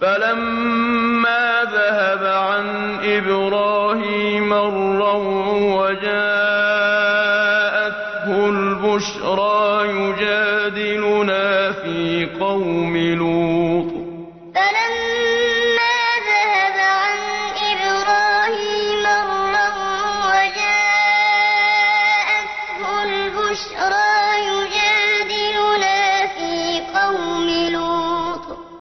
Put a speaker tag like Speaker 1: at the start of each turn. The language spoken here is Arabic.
Speaker 1: فَلَمَّا ذَهَبَ عَنْ إِبْرَاهِيمَ الرَّوْعُ وَجَاءَتْهُ الْبُشْرَىٰ يُجَادِلُنَا فِي قَوْمِ لُوطٍ
Speaker 2: فَلَمَّا ذَهَبَ عَنْ إِبْرَاهِيمَ الرَّوْعُ وَجَاءَتْهُ الْبُشْرَىٰ